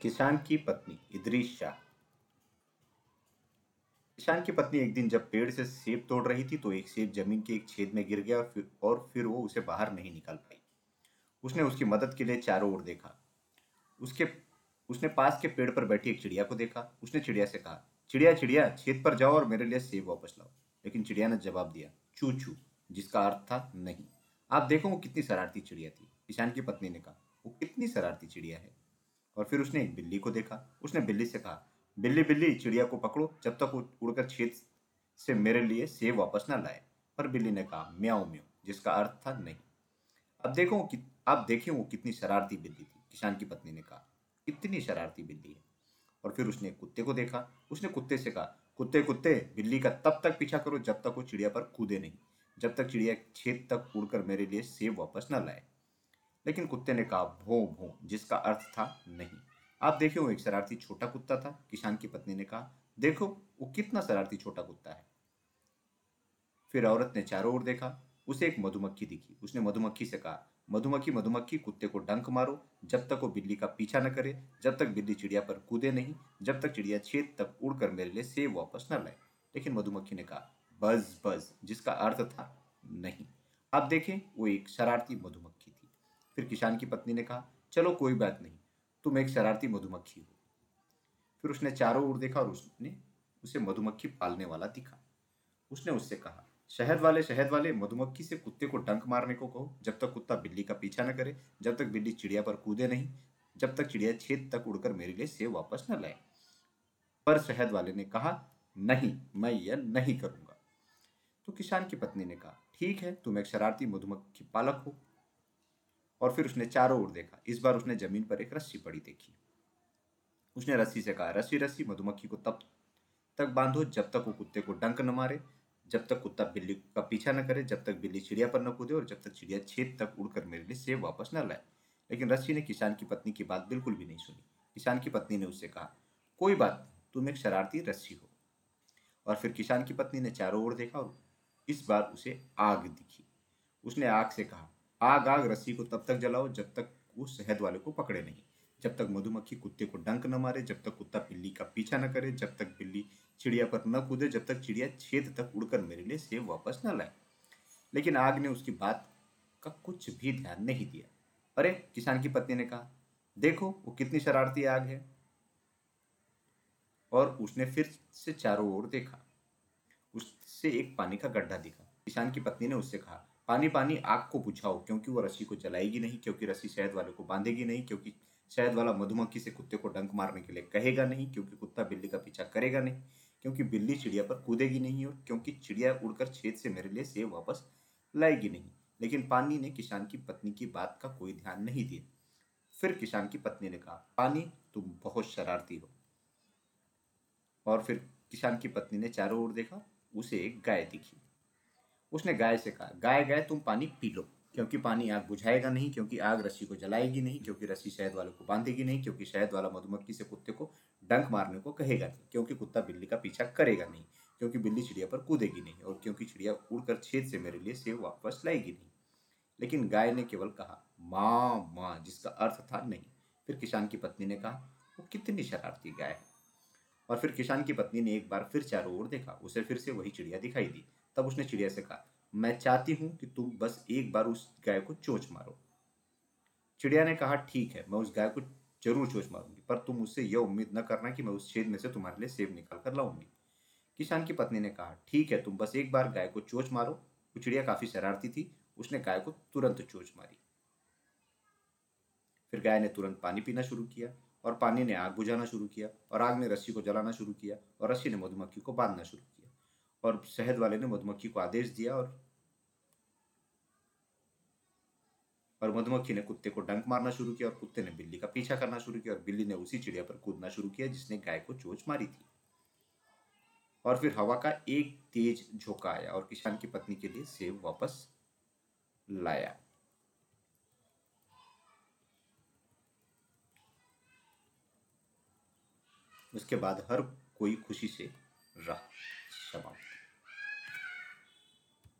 किसान की पत्नी इदरीस शाह। किसान की पत्नी एक दिन जब पेड़ से सेब तोड़ रही थी तो एक सेब ज़मीन के एक छेद में गिर गया, फिर और फिर वो उसे बाहर नहीं निकाल पाई। उसने उसकी मदद के लिए चारों ओर देखा। उसके, उसने पास के पेड़ पर बैठी एक चिड़िया को देखा। उसने चिड़िया से कहा, चिड़िया चिड़िया, छेद पर जाओ और मेरे लिए सेब वापस लाओ। लेकिन चिड़िया ने जवाब दिया, चू चू, जिसका अर्थ था नहीं। आप देखो वो कितनी शरारती चिड़िया थी। किसान की पत्नी ने कहा, वो कितनी शरारती चिड़िया है। और फिर उसने एक बिल्ली को देखा। उसने बिल्ली से कहा, बिल्ली बिल्ली, चिड़िया को पकड़ो। जब तक उड़कर छेद से मेरे लिए सेब वापस ना लाए। पर बिल्ली ने कहा म्याओ म्याओ जिसका अर्थ था नहीं। अब देखो कि, आप देखें वो कितनी शरारती बिल्ली थी। किसान की पत्नी ने कहा, कितनी शरारती बिल्ली है। और फिर उसने कुत्ते को देखा। उसने कुत्ते से कहा, कुत्ते कुत्ते, बिल्ली का तब तक पीछा करो जब तक वो चिड़िया पर कूदे नहीं। जब तक चिड़िया छेद तक उड़कर मेरे लिए सेब वापस न लाए। लेकिन कुत्ते ने कहा, भो भो, जिसका अर्थ था नहीं। आप देखे वो एक शरारती छोटा कुत्ता था। किसान की पत्नी ने कहा, देखो, वो कितना शरारती छोटा कुत्ता है। फिर औरत ने चारों ओर देखा। उसे एक मधुमक्खी दिखी। उसने मधुमक्खी से कहा, मधुमक्खी मधुमक्खी, कुत्ते को डंक मारो। जब तक वो बिल्ली का पीछा न करे, जब तक बिल्ली चिड़िया पर कूदे नहीं, जब तक चिड़िया छेद तक उड़कर मेरे लिए सेब वापस न लाए। लेकिन मधुमक्खी ने कहा बज बज जिसका अर्थ था नहीं। अब देखें, वो एक शरारती मधुमक्खी फिर किसान की पत्नी ने कहा, चलो कोई बात नहीं, तुम एक शरारती मधुमक्खी हो। फिर उसने चारों ओर देखा और उसने, उसे मधुमक्खी पालने वाला दिखा। उसने उससे कहा, शहद वाले शहद वाले, मधुमक्खी से कुत्ते को डंक मारने को कहो। जब तक कुत्ता बिल्ली का पीछा न करे, जब तक बिल्ली चिड़िया पर कूदे नहीं, जब तक चिड़िया छेद तक उड़कर मेरे लिए सेब वापस न लाए। पर शहद वाले ने कहा, नहीं, मैं यह नहीं करूँगा। तो किसान की पत्नी ने कहा, ठीक है, तुम एक शरारती मधुमक्खी पालक हो और फिर उसने चारों ओर देखा। इस बार उसने ज़मीन पर एक रस्सी पड़ी देखी। उसने रस्सी से कहा, रस्सी रस्सी, मधुमक्खी को तब तक बांधो, जब तक वो कुत्ते को डंक न मारे, जब तक कुत्ता बिल्ली का पीछा न करे, जब तक बिल्ली चिड़िया पर न कूदे और जब तक चिड़िया छेद तक उड़कर मेरे लिए सेब वापस न लाए। लेकिन रस्सी ने किसान की पत्नी की बात बिल्कुल भी नहीं सुनी। किसान की पत्नी ने उससे कहा, कोई बात तुम एक शरारती रस्सी हो। और फिर किसान की पत्नी ने चारों ओर देखा और इस बार उसे आग दिखी। उसने आग से कहा आग आग, रस्सी को तब तक जलाओ जब तक वो शहद वाले को पकड़े नहीं। जब तक मधुमक्खी कुत्ते को डंक न मारे, जब तक कुत्ता बिल्ली का पीछा न करे, जब तक बिल्ली चिड़िया पर न कूदे, जब तक चिड़िया छेद तक उड़कर मेरे लिए सेब वापस न लाए। लेकिन आग ने उसकी बात का कुछ भी ध्यान नहीं दिया। अरे, किसान की पत्नी ने कहा, देखो, वो कितनी शरारती आग है। और उसने फिर से चारों ओर देखा। उससे एक पानी का गड्ढा दिखा। किसान की पत्नी ने उससे कहा पानी पानी आग को बुझाओ, क्योंकि वो रस्सी को जलाएगी नहीं, क्योंकि रस्सी शहद वाले को बांधेगी नहीं, क्योंकि शहद वाला मधुमक्खी से कुत्ते को डंक मारने के लिए कहेगा नहीं, क्योंकि कुत्ता बिल्ली का पीछा करेगा नहीं, क्योंकि बिल्ली चिड़िया पर कूदेगी नहीं और क्योंकि चिड़िया उड़कर छेद से मेरे लिए सेब वापस लाएगी नहीं। लेकिन पानी ने किसान की पत्नी की बात का कोई ध्यान नहीं दिया। फिर किसान की पत्नी ने कहा, पानी, तुम बहुत शरारती हो। और फिर किसान की पत्नी ने चारों ओर देखा, उसे एक गाय दिखी। उसने गाय से कहा, गाय गाय, तुम पानी पी लो, क्योंकि पानी आग बुझाएगा नहीं, क्योंकि आग रस्सी को जलाएगी नहीं, क्योंकि रस्सी शहद वाले को बांधेगी नहीं, क्योंकि शहद वाला मधुमक्खी से कुत्ते को डंक मारने को कहेगा नहीं, क्योंकि कुत्ता बिल्ली का पीछा करेगा नहीं, क्योंकि बिल्ली चिड़िया पर कूदेगी नहीं, और क्योंकि चिड़िया उड़कर छेद से मेरे लिए सेब वापस लाएगी नहीं। लेकिन गाय ने केवल कहा, माँ माँ, जिसका अर्थ था नहीं। फिर किसान की पत्नी ने कहा, वो कितनी शरारती गाय है? और फिर किसान की पत्नी ने एक बार फिर चारों ओर देखा, उसे फिर से वही चिड़िया दिखाई दी। तब उसने चिड़िया से कहा, मैं चाहती हूँ कि तुम बस एक बार उस गाय को चोच मारो। चिड़िया ने कहा, ठीक है, मैं उस गाय को ज़रूर चोच मारूँगी, पर तुम उससे यह उम्मीद न करना कि मैं उस छेद में से तुम्हारे लिए सेब निकाल कर लाऊँगी। किसान की पत्नी ने कहा, ठीक है, तुम बस एक बार गाय को चोच मारो। वो चिड़िया काफ़ी शरारती थी, उसने गाय को तुरंत चोच मारी। फिर गाय ने तुरंत पानी पीना शुरू किया और पानी ने आग बुझाना शुरू किया और आग ने रस्सी को जलाना शुरू किया और रस्सी ने मधुमक्खी को बांधना शुरू किया। और शहद वाले ने मधुमक्खी को आदेश दिया और और मधुमक्खी ने कुत्ते को डंक मारना शुरू किया और कुत्ते ने बिल्ली का पीछा करना शुरू किया और बिल्ली ने उसी चिड़िया पर कूदना शुरू किया जिसने गाय को चोच मारी थी। और फिर हवा का एक तेज झोंका आया और किसान की पत्नी के लिए सेब वापस लाया। उसके बाद हर कोई खुशी से रहा समाप्त।